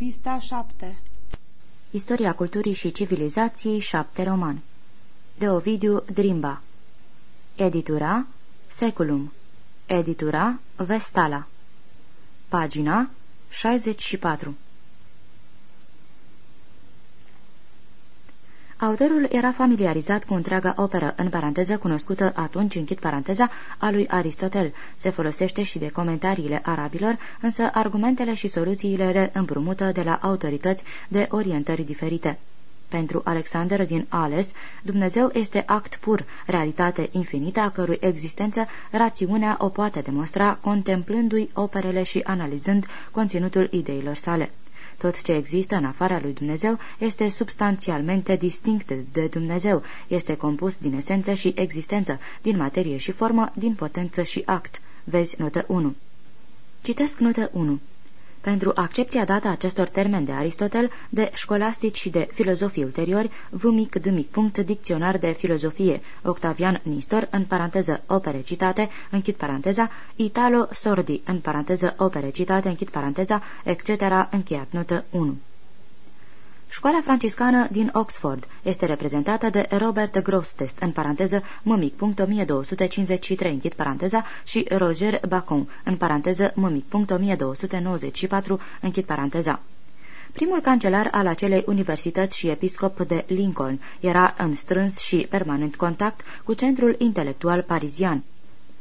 Pista 7 Istoria culturii și civilizației 7 roman. De Ovidiu Drimba. Editura Seculum. Editura Vestala. Pagina 64 Autorul era familiarizat cu întreaga operă, în paranteză cunoscută atunci, închid paranteza, a lui Aristotel. Se folosește și de comentariile arabilor, însă argumentele și soluțiile le împrumută de la autorități de orientări diferite. Pentru Alexander din Ales, Dumnezeu este act pur, realitate infinită a cărui existență rațiunea o poate demonstra contemplându-i operele și analizând conținutul ideilor sale. Tot ce există în afara lui Dumnezeu este substanțialmente distinct de Dumnezeu, este compus din esență și existență, din materie și formă, din potență și act. Vezi notă 1. Citesc notă 1. Pentru accepția dată acestor termeni de Aristotel, de școlastici și de filozofii ulteriori, v mic d mic punct dicționar de filozofie, Octavian Nistor, în paranteză opere citate, închid paranteza, Italo Sordi, în paranteză opere citate, închid paranteza, etc., încheiat notă 1. Școala franciscană din Oxford este reprezentată de Robert Grostest, în paranteză mmic.1253, închid paranteza, și Roger Bacon, în paranteză mmic.1294, închid paranteza. Primul cancelar al acelei universități și episcop de Lincoln era în strâns și permanent contact cu centrul intelectual parizian.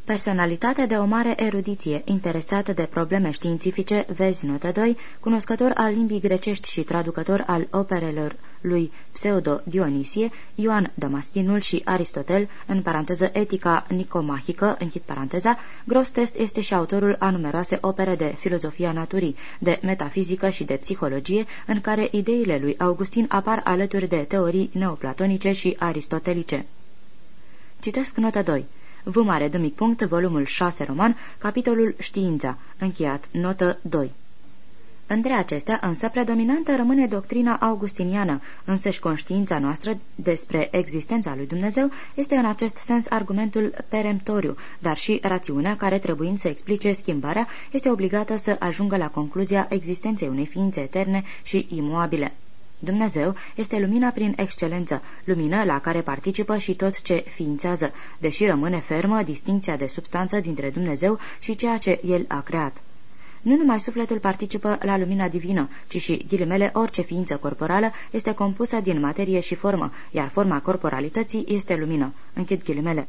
Personalitate de o mare erudiție, interesată de probleme științifice, vezi notă 2, cunoscător al limbii grecești și traducător al operelor lui Pseudo-Dionisie, Ioan Damaschinul și Aristotel, în paranteză etica nicomahică, închid paranteza, Grostest este și autorul a numeroase opere de filozofia naturii, de metafizică și de psihologie, în care ideile lui Augustin apar alături de teorii neoplatonice și aristotelice. Citesc nota 2. V mare de mic punct, volumul 6 roman, capitolul Știința, încheiat, notă 2. Între acestea, însă, predominantă rămâne doctrina augustiniană, însăși conștiința noastră despre existența lui Dumnezeu este în acest sens argumentul peremptoriu, dar și rațiunea care, trebuind să explice schimbarea, este obligată să ajungă la concluzia existenței unei ființe eterne și imuabile. Dumnezeu este lumina prin excelență, lumină la care participă și tot ce ființează, deși rămâne fermă distinția de substanță dintre Dumnezeu și ceea ce El a creat. Nu numai sufletul participă la lumina divină, ci și, ghilimele, orice ființă corporală este compusă din materie și formă, iar forma corporalității este lumină. Închid ghilimele.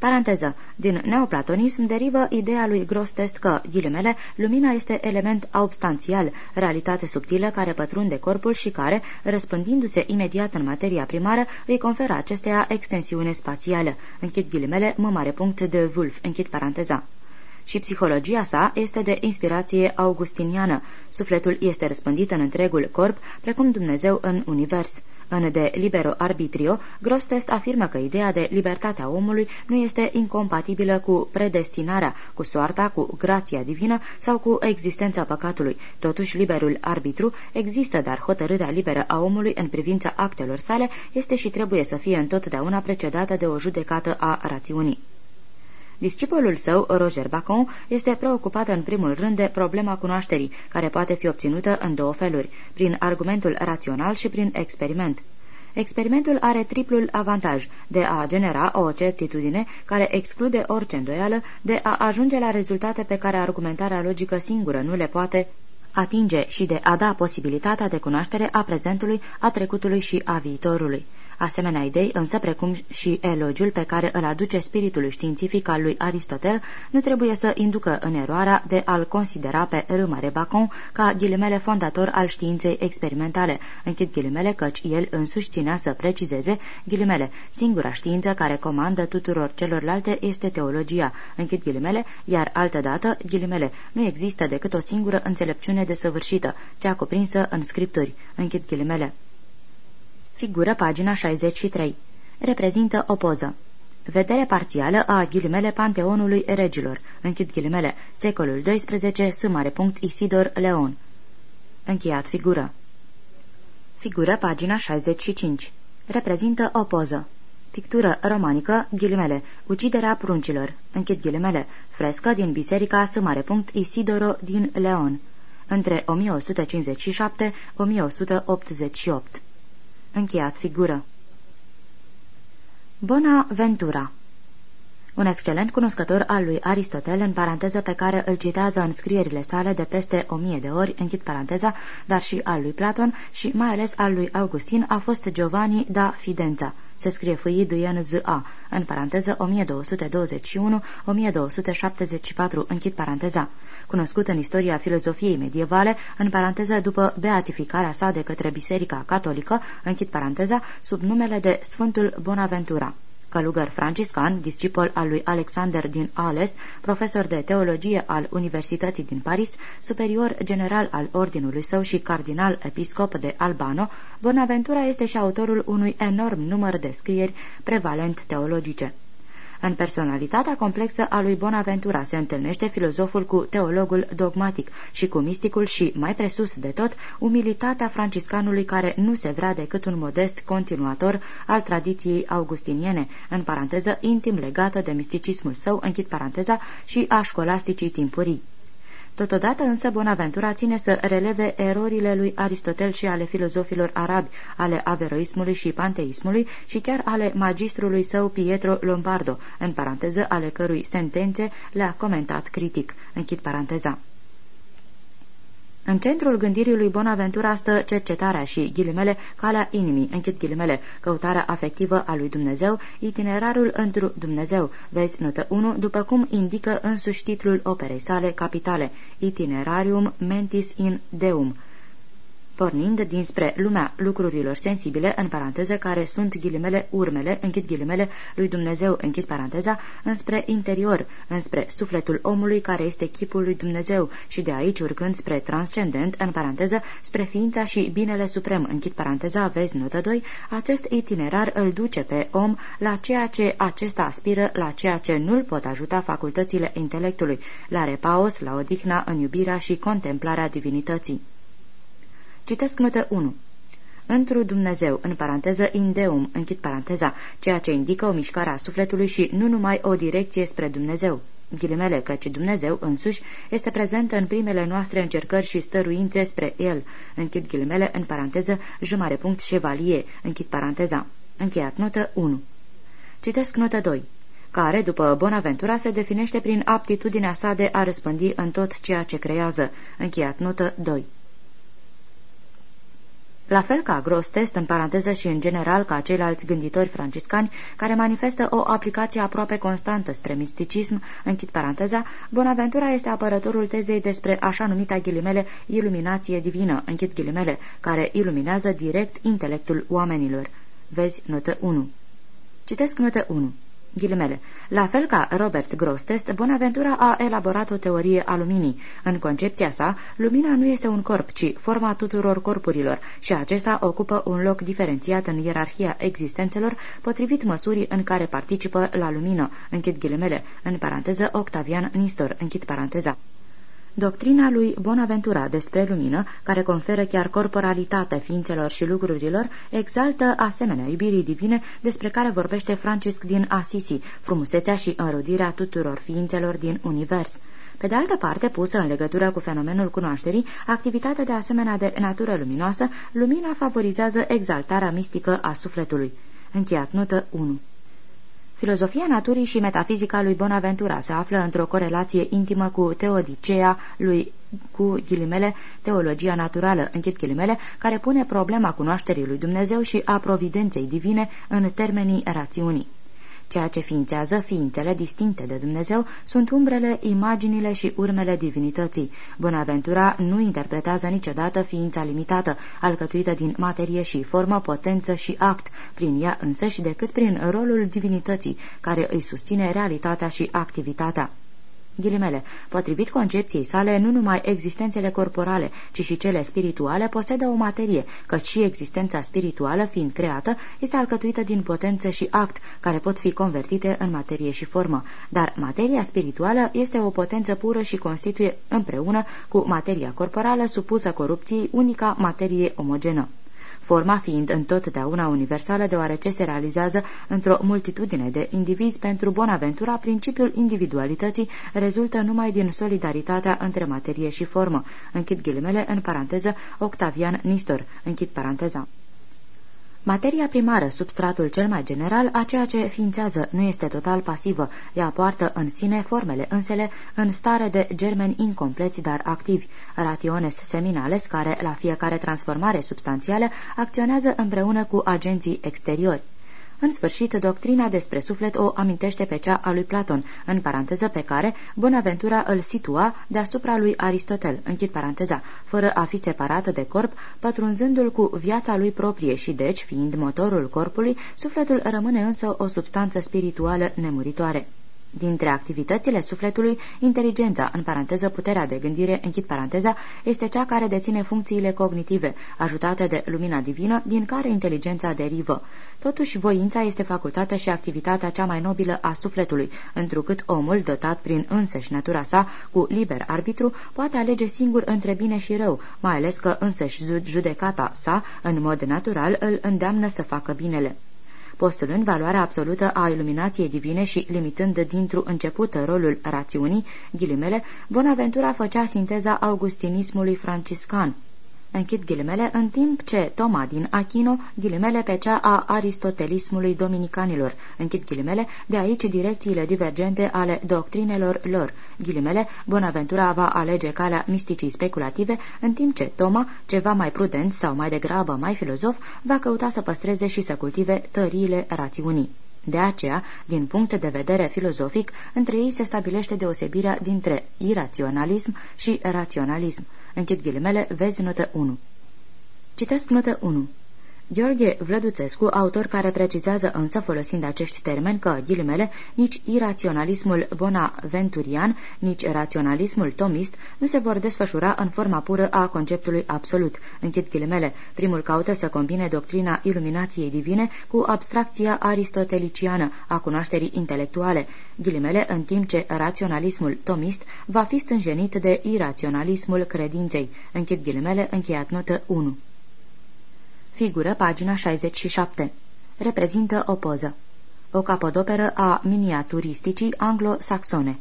Paranteză. Din neoplatonism derivă ideea lui Grostest că, ghilimele, lumina este element substanțial, realitate subtilă care pătrunde corpul și care, răspândindu-se imediat în materia primară, îi conferă acesteia extensiune spațială. Închid ghilimele, mă mare punct de Wolf. Închid paranteza și psihologia sa este de inspirație augustiniană. Sufletul este răspândit în întregul corp, precum Dumnezeu în univers. În De Libero Arbitrio, Grostest afirmă că ideea de libertatea omului nu este incompatibilă cu predestinarea, cu soarta, cu grația divină sau cu existența păcatului. Totuși, liberul arbitru există, dar hotărârea liberă a omului în privința actelor sale este și trebuie să fie întotdeauna precedată de o judecată a rațiunii. Discipolul său, Roger Bacon, este preocupat în primul rând de problema cunoașterii, care poate fi obținută în două feluri, prin argumentul rațional și prin experiment. Experimentul are triplul avantaj de a genera o certitudine care exclude orice îndoială, de a ajunge la rezultate pe care argumentarea logică singură nu le poate atinge și de a da posibilitatea de cunoaștere a prezentului, a trecutului și a viitorului. Asemenea idei, însă precum și elogiul pe care îl aduce spiritul științific al lui Aristotel, nu trebuie să inducă în eroarea de a-l considera pe Râmare Bacon ca ghilimele fondator al științei experimentale, închid ghilimele căci el însuși ținea să precizeze ghilimele. Singura știință care comandă tuturor celorlalte este teologia, închid ghilimele, iar altădată ghilimele. Nu există decât o singură înțelepciune desăvârșită, cea cuprinsă în scripturi, închid ghilimele. Figură pagina 63. Reprezintă o poză. Vedere parțială a ghilimele Panteonului Regilor. Închid ghilimele. Secolul XII, S. Isidor Leon. Încheiat figură. Figură pagina 65. Reprezintă o poză. Pictură romanică, ghilimele, uciderea pruncilor, închid ghilimele, frescă din biserica S. Isidoro din Leon. între 1157-1188. Încheiat figură. Bonaventura un excelent cunoscător al lui Aristotel, în paranteză pe care îl citează în scrierile sale de peste o mie de ori, închid paranteza, dar și al lui Platon și mai ales al lui Augustin, a fost Giovanni da Fidența. Se scrie fâi Duien Z.A. în paranteză 1221-1274, închid paranteza. Cunoscut în istoria filozofiei medievale, în paranteză după beatificarea sa de către Biserica Catolică, închid paranteza, sub numele de Sfântul Bonaventura călugăr franciscan, discipol al lui Alexander din Ales, profesor de teologie al Universității din Paris, superior general al ordinului său și cardinal episcop de Albano, Bonaventura este și autorul unui enorm număr de scrieri prevalent teologice. În personalitatea complexă a lui Bonaventura se întâlnește filozoful cu teologul dogmatic și cu misticul și, mai presus de tot, umilitatea franciscanului care nu se vrea decât un modest continuator al tradiției augustiniene, în paranteză intim legată de misticismul său, închid paranteza, și a școlasticii timpurii. Totodată însă Bonaventura ține să releve erorile lui Aristotel și ale filozofilor arabi, ale averoismului și panteismului și chiar ale magistrului său Pietro Lombardo, în paranteză ale cărui sentențe le-a comentat critic. Închid paranteza. În centrul gândirii lui Bonaventura stă cercetarea și, ghilimele, calea inimii, închid ghilimele, căutarea afectivă a lui Dumnezeu, itinerarul întru Dumnezeu, vezi notă 1, după cum indică însuși titlul operei sale capitale, Itinerarium Mentis in Deum, pornind dinspre lumea lucrurilor sensibile, în paranteză, care sunt ghilimele urmele, închid ghilimele, lui Dumnezeu, închid paranteza, înspre interior, înspre sufletul omului care este chipul lui Dumnezeu și de aici urcând spre transcendent, în paranteză, spre ființa și binele suprem, închid paranteza, vezi notă 2, acest itinerar îl duce pe om la ceea ce acesta aspiră, la ceea ce nu-l pot ajuta facultățile intelectului, la repaos, la odihna în iubirea și contemplarea divinității. Citesc notă 1. Întru Dumnezeu, în paranteză Indeum, închid paranteza, ceea ce indică o mișcare a sufletului și nu numai o direcție spre Dumnezeu. Ghilimele căci Dumnezeu însuși este prezent în primele noastre încercări și stăruințe spre El. Închid ghilimele în paranteză jumare punct șevalie, închid paranteza. Încheiat notă 1. Citesc notă 2 care, după Bonaventura, se definește prin aptitudinea sa de a răspândi în tot ceea ce creează. Încheiat notă 2. La fel ca Grostest, în paranteză și în general ca ceilalți gânditori franciscani, care manifestă o aplicație aproape constantă spre misticism, închid paranteza, Bonaventura este apărătorul tezei despre așa numita ghilimele iluminație divină, închid ghilimele, care iluminează direct intelectul oamenilor. Vezi notă 1. Citesc notă 1. Ghilimele. La fel ca Robert Grostest, Bonaventura a elaborat o teorie a luminii. În concepția sa, lumina nu este un corp, ci forma tuturor corpurilor și acesta ocupă un loc diferențiat în ierarhia existențelor, potrivit măsurii în care participă la lumină. Închid ghilimele. În paranteză, Octavian Nistor. Închid paranteza. Doctrina lui Bonaventura despre lumină, care conferă chiar corporalitate ființelor și lucrurilor, exaltă asemenea iubirii divine despre care vorbește Francisc din Assisi, frumusețea și înrudirea tuturor ființelor din univers. Pe de altă parte, pusă în legătură cu fenomenul cunoașterii, activitatea de asemenea de natură luminoasă, lumina favorizează exaltarea mistică a sufletului. Încheiat notă 1 Filozofia naturii și metafizica lui Bonaventura se află într-o corelație intimă cu teodicea lui cu ghilimele, teologia naturală, închid ghilimele, care pune problema cunoașterii lui Dumnezeu și a providenței divine în termenii rațiunii. Ceea ce ființează ființele distincte de Dumnezeu sunt umbrele, imaginile și urmele divinității. Bonaventura nu interpretează niciodată ființa limitată, alcătuită din materie și formă, potență și act, prin ea însăși decât prin rolul divinității, care îi susține realitatea și activitatea. Ghilimele, potrivit concepției sale, nu numai existențele corporale, ci și cele spirituale posedă o materie, căci și existența spirituală, fiind creată, este alcătuită din potență și act, care pot fi convertite în materie și formă. Dar materia spirituală este o potență pură și constituie împreună cu materia corporală supusă corupției unica materie omogenă. Forma fiind întotdeauna universală deoarece se realizează într-o multitudine de indivizi pentru Bonaventura, principiul individualității rezultă numai din solidaritatea între materie și formă. Închid ghilimele în paranteză Octavian Nistor. Închid paranteza. Materia primară, substratul cel mai general, a ceea ce ființează, nu este total pasivă, ea poartă în sine formele însele în stare de germeni incompleți, dar activi, rationes seminales, care, la fiecare transformare substanțială, acționează împreună cu agenții exteriori. În sfârșit, doctrina despre suflet o amintește pe cea a lui Platon, în paranteză pe care Bonaventura îl situa deasupra lui Aristotel, închid paranteza, fără a fi separat de corp, pătrunzându-l cu viața lui proprie și deci, fiind motorul corpului, sufletul rămâne însă o substanță spirituală nemuritoare. Dintre activitățile sufletului, inteligența, în paranteză puterea de gândire, închid paranteza, este cea care deține funcțiile cognitive, ajutate de lumina divină, din care inteligența derivă. Totuși, voința este facultatea și activitatea cea mai nobilă a sufletului, întrucât omul, dotat prin însăși natura sa, cu liber arbitru, poate alege singur între bine și rău, mai ales că însăși judecata sa, în mod natural, îl îndeamnă să facă binele postulând valoarea absolută a iluminației divine și limitând dintr-un început rolul rațiunii, ghilimele, Bonaventura făcea sinteza augustinismului franciscan. Închid ghilimele, în timp ce Toma din Achino, ghilimele pe cea a aristotelismului dominicanilor. Închid ghilimele, de aici direcțiile divergente ale doctrinelor lor. Ghilimele, Bonaventura va alege calea misticii speculative, în timp ce Toma, ceva mai prudent sau mai degrabă mai filozof, va căuta să păstreze și să cultive tăriile rațiunii. De aceea, din punct de vedere filozofic, între ei se stabilește deosebirea dintre iraționalism și raționalism. Închid ghilimele, vezi notă 1. Citesc notă 1. Gheorghe Vlăduțescu, autor care precizează însă, folosind acești termeni, că, ghilimele, nici iraționalismul bonaventurian, nici raționalismul tomist nu se vor desfășura în forma pură a conceptului absolut. Închid ghilimele. Primul caută să combine doctrina iluminației divine cu abstracția aristoteliciană a cunoașterii intelectuale. Ghilimele, în timp ce raționalismul tomist va fi stânjenit de iraționalismul credinței. Închid ghilimele, încheiat notă 1. Figură, pagina 67. Reprezintă o poză. O capodoperă a miniaturisticii anglo-saxone.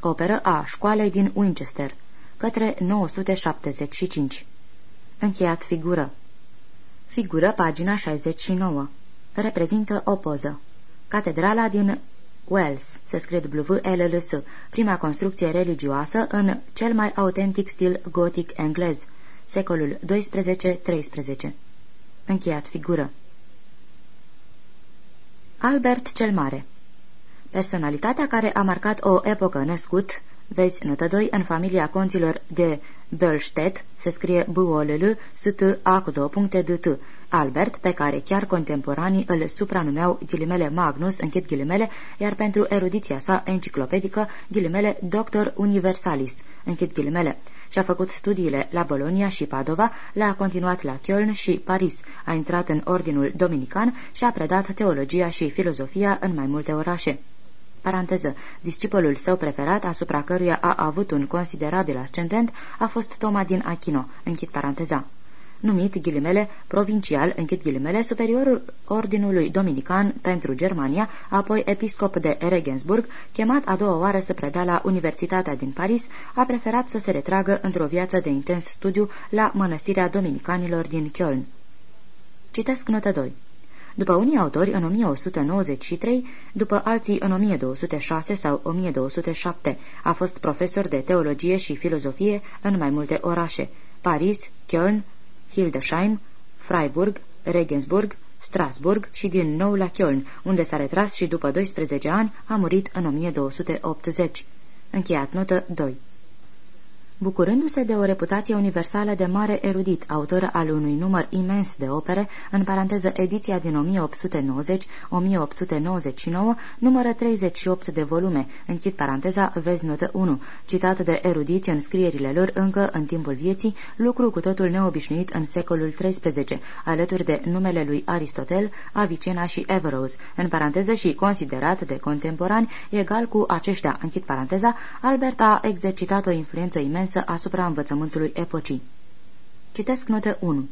Operă a școalei din Winchester. Către 975. Încheiat figură. Figură, pagina 69. Reprezintă o poză. Catedrala din Wells, se scrie W-L-L-S, prima construcție religioasă în cel mai autentic stil gotic englez, secolul 12-13. Încheiat figură. Albert cel Mare. Personalitatea care a marcat o epocă născut, vezi notă 2, în familia conților de Bölstedt, se scrie b o l l s t a cu două puncte d t. Albert, pe care chiar contemporanii îl supranumeau ghilimele Magnus, închid ghilimele, iar pentru erudiția sa enciclopedică, ghilimele Doctor Universalis, închid ghilimele și-a făcut studiile la Bologna și Padova, le-a continuat la Köln și Paris, a intrat în ordinul dominican și a predat teologia și filozofia în mai multe orașe. Paranteză. Discipolul său preferat, asupra căruia a avut un considerabil ascendent, a fost Toma din Achino. Închid paranteza numit ghilimele provincial, închid ghilimele, superiorul ordinului dominican pentru Germania, apoi episcop de Regensburg, chemat a doua oară să predea la Universitatea din Paris, a preferat să se retragă într-o viață de intens studiu la mănăstirea dominicanilor din Köln. Citesc notă 2. După unii autori, în 1193, după alții în 1206 sau 1207, a fost profesor de teologie și filozofie în mai multe orașe, Paris, Köln, Hildesheim, Freiburg, Regensburg, Strasburg și din nou la Köln, unde s-a retras și după 12 ani a murit în 1280. Încheiat notă 2 bucurându-se de o reputație universală de mare erudit, autor al unui număr imens de opere, în paranteză ediția din 1890-1899, numără 38 de volume, închid paranteza, vezi notă 1, citat de erudiți în scrierile lor încă în timpul vieții, lucru cu totul neobișnuit în secolul XIII, alături de numele lui Aristotel, Avicena și Averroes, în paranteză și considerat de contemporani egal cu aceștia, închid paranteza, Albert a exercitat o influență imensă influență asupra învățământului epocii. Citesc notă 1.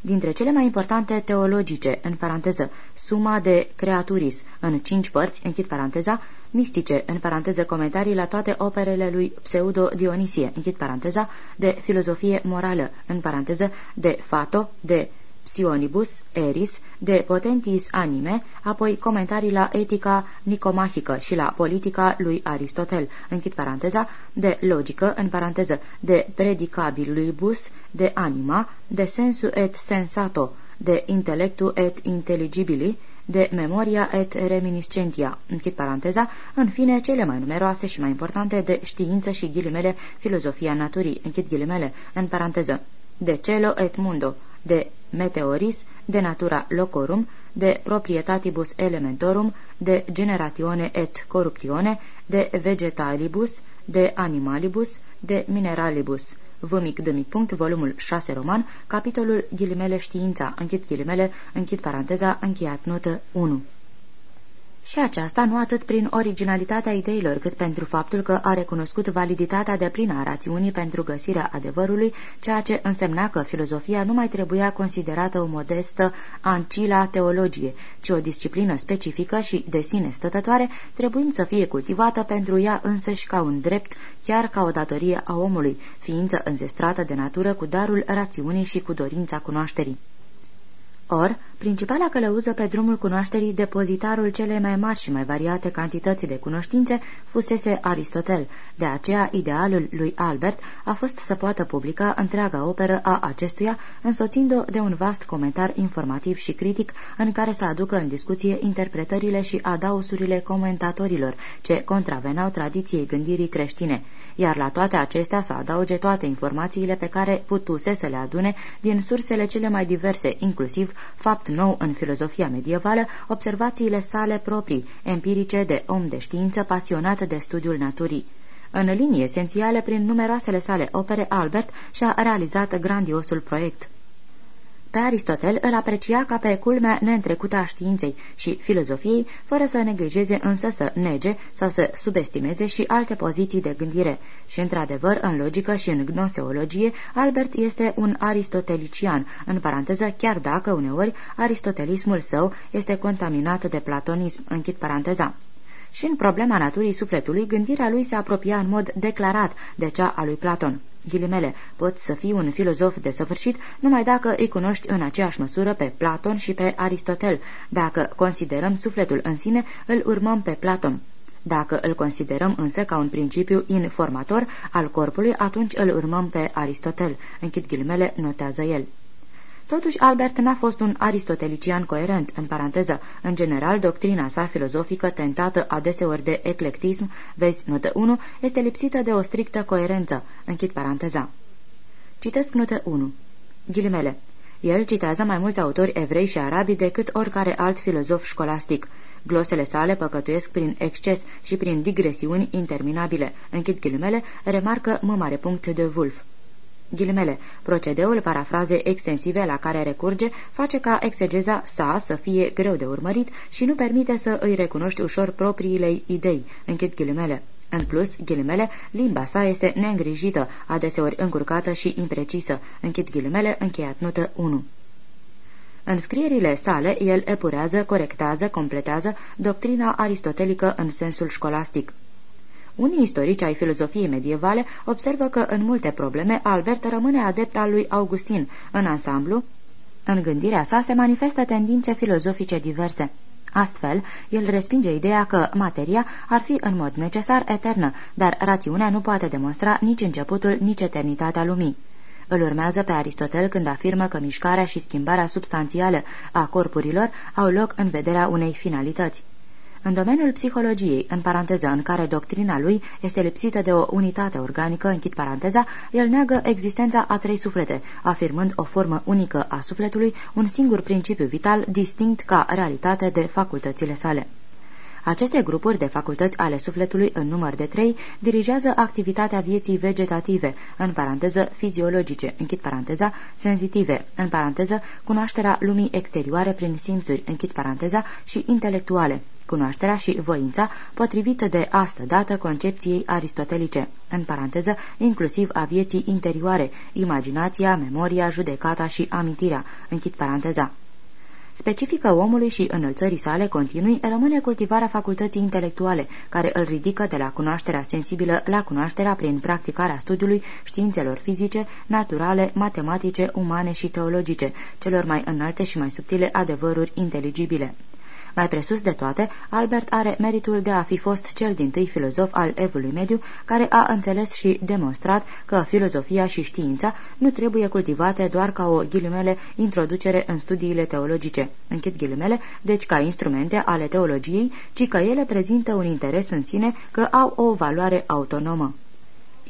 dintre cele mai importante teologice, în paranteză, Suma de Creaturis, în cinci părți, închid paranteza, mistice, în paranteză, comentarii la toate operele lui Pseudo-Dionisie, închid paranteza, de filozofie morală, în paranteză, de Fato, de Psionibus Eris, de Potentis Anime, apoi comentarii la etica nicomahică și la politica lui Aristotel, închid paranteza, de logică, în paranteză, de predicabilibus, de anima, de sensu et sensato, de intellectu et intelligibili, de memoria et reminiscentia, închid paranteza, în fine cele mai numeroase și mai importante de știință și ghilimele filozofia naturii, închid ghilimele, în paranteză, de celo et mundo, de meteoris, de natura locorum, de proprietatibus elementorum, de generatione et corruptione, de vegetalibus, de animalibus, de mineralibus. V mic de mic punct, volumul 6 roman, capitolul ghilimele știința, închid ghilimele, închid paranteza, încheiat notă 1. Și aceasta nu atât prin originalitatea ideilor, cât pentru faptul că a recunoscut validitatea de plină a rațiunii pentru găsirea adevărului, ceea ce însemna că filozofia nu mai trebuia considerată o modestă ancila teologie, ci o disciplină specifică și de sine stătătoare, trebuind să fie cultivată pentru ea însăși ca un drept, chiar ca o datorie a omului, ființă înzestrată de natură cu darul rațiunii și cu dorința cunoașterii. Or, principala călăuză pe drumul cunoașterii, depozitarul cele mai mari și mai variate cantități de cunoștințe, fusese Aristotel. De aceea, idealul lui Albert a fost să poată publica întreaga operă a acestuia, însoțind-o de un vast comentar informativ și critic, în care să aducă în discuție interpretările și adausurile comentatorilor, ce contraveneau tradiției gândirii creștine iar la toate acestea să adauge toate informațiile pe care putuse să le adune din sursele cele mai diverse, inclusiv, fapt nou în filozofia medievală, observațiile sale proprii, empirice de om de știință pasionat de studiul naturii. În linii esențiale, prin numeroasele sale opere, Albert și-a realizat grandiosul proiect. Pe Aristotel îl aprecia ca pe culmea neîntrecută a științei și filozofiei, fără să neglijeze însă să nege sau să subestimeze și alte poziții de gândire. Și, într-adevăr, în logică și în gnoseologie, Albert este un aristotelician, în paranteză, chiar dacă uneori aristotelismul său este contaminat de platonism, închid paranteza. Și în problema naturii sufletului, gândirea lui se apropia în mod declarat de cea a lui Platon ghilimele, poți să fii un filozof de săvârșit numai dacă îi cunoști în aceeași măsură pe Platon și pe Aristotel. Dacă considerăm sufletul în sine, îl urmăm pe Platon. Dacă îl considerăm însă ca un principiu informator al corpului, atunci îl urmăm pe Aristotel. Închid ghilimele, notează el. Totuși, Albert n-a fost un aristotelician coerent, în paranteză. În general, doctrina sa filozofică, tentată adeseori de eclectism, vezi notă 1, este lipsită de o strictă coerență. Închid paranteza. Citesc notă 1. Ghilimele. El citează mai mulți autori evrei și arabi decât oricare alt filozof școlastic. Glosele sale păcătuiesc prin exces și prin digresiuni interminabile. Închid ghilimele, remarcă mă mare punct de Wolf. Ghilimele, procedeul parafraze extensive la care recurge face ca exegeza sa să fie greu de urmărit și nu permite să îi recunoști ușor propriile idei. Închid ghilimele. În plus, ghilimele, limba sa este neîngrijită, adeseori încurcată și imprecisă. Închid ghilimele, încheiat notă 1. În scrierile sale, el epurează, corectează, completează doctrina aristotelică în sensul școlastic. Unii istorici ai filozofiei medievale observă că în multe probleme Albert rămâne adept al lui Augustin. În ansamblu, în gândirea sa se manifestă tendințe filozofice diverse. Astfel, el respinge ideea că materia ar fi în mod necesar eternă, dar rațiunea nu poate demonstra nici începutul, nici eternitatea lumii. Îl urmează pe Aristotel când afirmă că mișcarea și schimbarea substanțială a corpurilor au loc în vederea unei finalități. În domeniul psihologiei, în paranteză în care doctrina lui este lipsită de o unitate organică, închid paranteza, el neagă existența a trei suflete, afirmând o formă unică a sufletului, un singur principiu vital distinct ca realitate de facultățile sale. Aceste grupuri de facultăți ale sufletului în număr de trei dirigează activitatea vieții vegetative, în paranteză fiziologice, închid paranteza, senzitive, în paranteză cunoașterea lumii exterioare prin simțuri, închid paranteza, și intelectuale, cunoașterea și voința, potrivită de astă dată concepției aristotelice, în paranteză, inclusiv a vieții interioare, imaginația, memoria, judecata și amintirea, închid paranteza. Specifică omului și înălțării sale continui rămâne cultivarea facultății intelectuale, care îl ridică de la cunoașterea sensibilă la cunoașterea prin practicarea studiului științelor fizice, naturale, matematice, umane și teologice, celor mai înalte și mai subtile adevăruri inteligibile. Mai presus de toate, Albert are meritul de a fi fost cel din tâi filozof al evului mediu, care a înțeles și demonstrat că filozofia și știința nu trebuie cultivate doar ca o ghilimele introducere în studiile teologice, închid ghilimele, deci ca instrumente ale teologiei, ci că ele prezintă un interes în sine, că au o valoare autonomă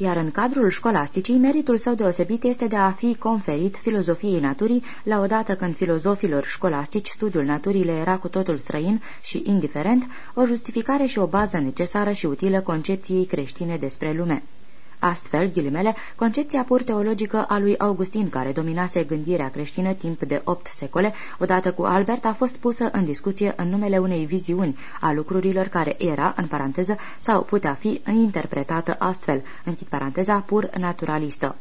iar în cadrul școlasticii, meritul său deosebit este de a fi conferit filozofiei naturii, la odată când filozofilor școlastici studiul naturii le era cu totul străin și indiferent, o justificare și o bază necesară și utilă concepției creștine despre lume. Astfel, ghilimele, concepția pur teologică a lui Augustin, care dominase gândirea creștină timp de opt secole, odată cu Albert, a fost pusă în discuție în numele unei viziuni a lucrurilor care era, în paranteză, sau putea fi interpretată astfel, închid paranteza, pur naturalistă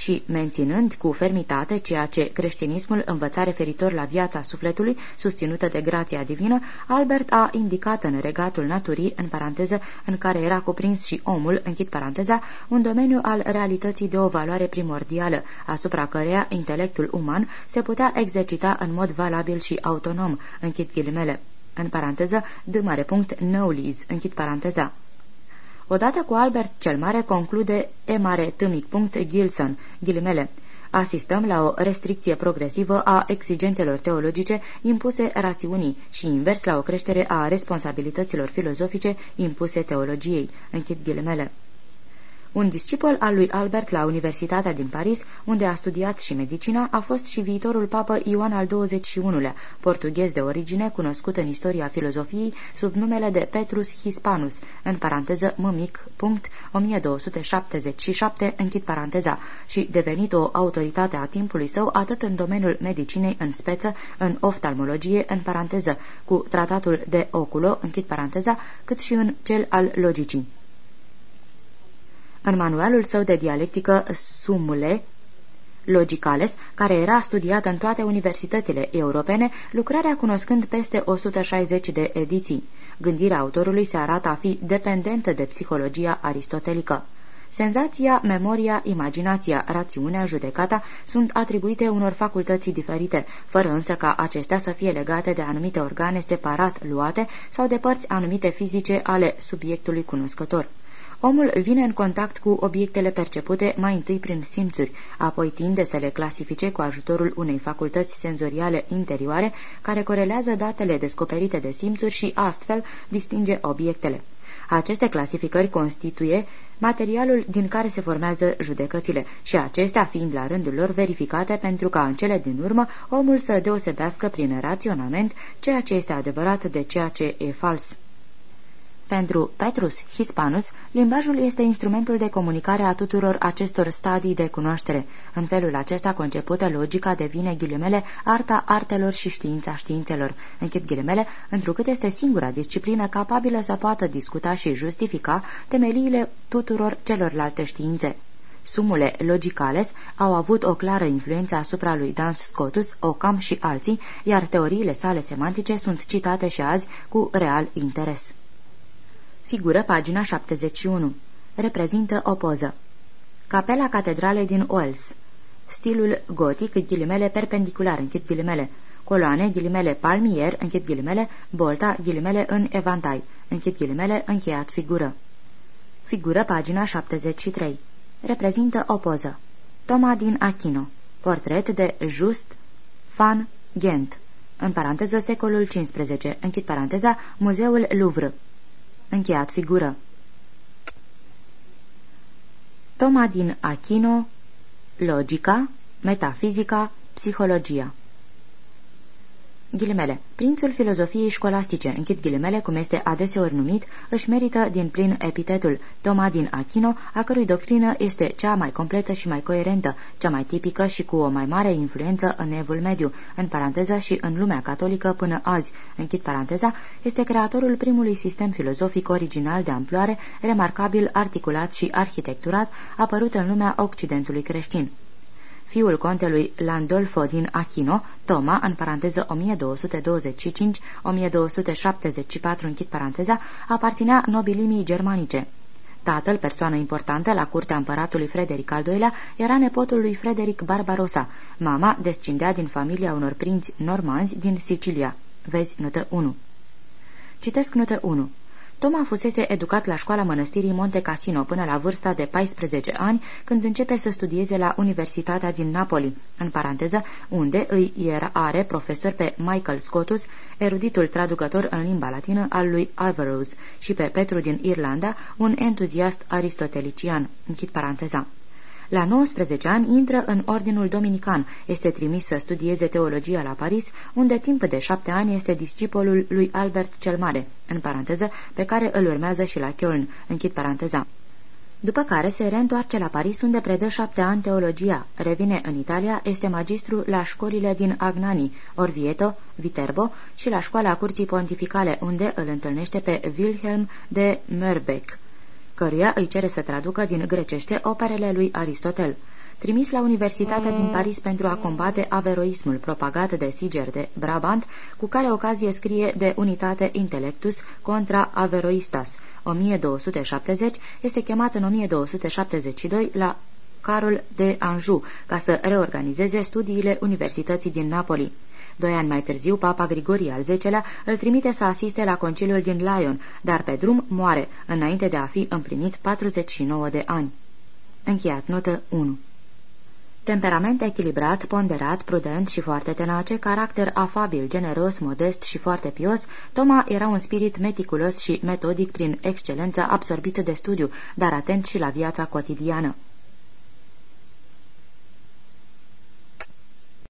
și, menținând cu fermitate ceea ce creștinismul învăța referitor la viața sufletului, susținută de grația divină, Albert a indicat în regatul naturii, în paranteză, în care era cuprins și omul, închid paranteza, un domeniu al realității de o valoare primordială, asupra căreia intelectul uman se putea exercita în mod valabil și autonom, închid ghilimele. În paranteză, d mare punct, no închid paranteza. Odată cu Albert cel Mare conclude E mare tâmic punct Gilson, ghilimele, asistăm la o restricție progresivă a exigențelor teologice impuse rațiunii și invers la o creștere a responsabilităților filozofice impuse teologiei. Închid ghilimele. Un discipol al lui Albert la Universitatea din Paris, unde a studiat și medicina, a fost și viitorul papă Ioan al XXI-lea, portughez de origine, cunoscut în istoria filozofiei sub numele de Petrus Hispanus, în paranteză mămic, punct, 1277, închid paranteza, și devenit o autoritate a timpului său atât în domeniul medicinei în speță, în oftalmologie, în paranteză, cu tratatul de oculo, închid paranteza, cât și în cel al logicii. În manualul său de dialectică Sumule, Logicales, care era studiată în toate universitățile europene, lucrarea cunoscând peste 160 de ediții. Gândirea autorului se arată a fi dependentă de psihologia aristotelică. Senzația, memoria, imaginația, rațiunea, judecata sunt atribuite unor facultăți diferite, fără însă ca acestea să fie legate de anumite organe separat luate sau de părți anumite fizice ale subiectului cunoscător. Omul vine în contact cu obiectele percepute mai întâi prin simțuri, apoi tinde să le clasifice cu ajutorul unei facultăți senzoriale interioare care corelează datele descoperite de simțuri și astfel distinge obiectele. Aceste clasificări constituie materialul din care se formează judecățile și acestea fiind la rândul lor verificate pentru ca în cele din urmă omul să deosebească prin raționament ceea ce este adevărat de ceea ce e fals. Pentru Petrus Hispanus, limbajul este instrumentul de comunicare a tuturor acestor stadii de cunoaștere. În felul acesta concepută, logica devine ghilimele arta artelor și știința științelor. Închid ghilimele, întrucât este singura disciplină capabilă să poată discuta și justifica temeliile tuturor celorlalte științe. Sumule logicales au avut o clară influență asupra lui Dans Scotus, Ockham și alții, iar teoriile sale semantice sunt citate și azi cu real interes. Figură pagina 71. Reprezintă o poză. Capela catedralei din Wells. Stilul gotic, ghilimele perpendicular, închid ghilimele. Coloane, ghilimele palmier, închid ghilimele, bolta, ghilimele în evantai, închid ghilimele, încheiat figură. Figură pagina 73. Reprezintă o poză. Toma din Achino. Portret de Just Van Gent. În paranteză secolul XV. Închid paranteza, Muzeul Louvre. Încheiat figură. Toma din Achino, Logica, Metafizica, Psihologia Ghilimele. Prințul filozofiei școlastice, închid ghilimele, cum este adeseori numit, își merită din plin epitetul. Toma din Achino, a cărui doctrină este cea mai completă și mai coerentă, cea mai tipică și cu o mai mare influență în evul mediu, în paranteză și în lumea catolică până azi, închid paranteza, este creatorul primului sistem filozofic original de amploare, remarcabil, articulat și arhitecturat, apărut în lumea Occidentului creștin fiul contelui Landolfo din Achino, Toma, în paranteză 1225-1274, închid paranteza, aparținea nobilimii germanice. Tatăl, persoană importantă la curtea împăratului Frederic al II-lea, era nepotul lui Frederic Barbarossa. Mama descindea din familia unor prinți normanzi din Sicilia. Vezi notă 1. Citesc notă 1. Toma fusese educat la școala mănăstirii Monte Cassino până la vârsta de 14 ani, când începe să studieze la Universitatea din Napoli, în paranteză, unde îi era are profesor pe Michael Scotus, eruditul traducător în limba latină al lui Averroes, și pe Petru din Irlanda, un entuziast aristotelician. Închid paranteza. La 19 ani intră în Ordinul Dominican, este trimis să studieze teologia la Paris, unde timp de șapte ani este discipolul lui Albert cel Mare, în paranteză, pe care îl urmează și la Köln, închid paranteza. După care se reîntoarce la Paris, unde predă șapte ani teologia. Revine în Italia, este magistru la școlile din Agnani, Orvieto, Viterbo și la școala curții pontificale, unde îl întâlnește pe Wilhelm de Merbeck căruia îi cere să traducă din grecește operele lui Aristotel. Trimis la Universitatea din Paris pentru a combate averoismul propagat de Siger de Brabant, cu care ocazie scrie de unitate Intellectus contra Averoistas. 1270 este chemat în 1272 la Carol de Anjou ca să reorganizeze studiile Universității din Napoli. Doi ani mai târziu, papa Grigorie al X-lea îl trimite să asiste la conciliul din Lyon, dar pe drum moare, înainte de a fi împlinit 49 de ani. Încheiat notă 1 Temperament echilibrat, ponderat, prudent și foarte tenace, caracter afabil, generos, modest și foarte pios, Toma era un spirit meticulos și metodic prin excelență absorbit de studiu, dar atent și la viața cotidiană.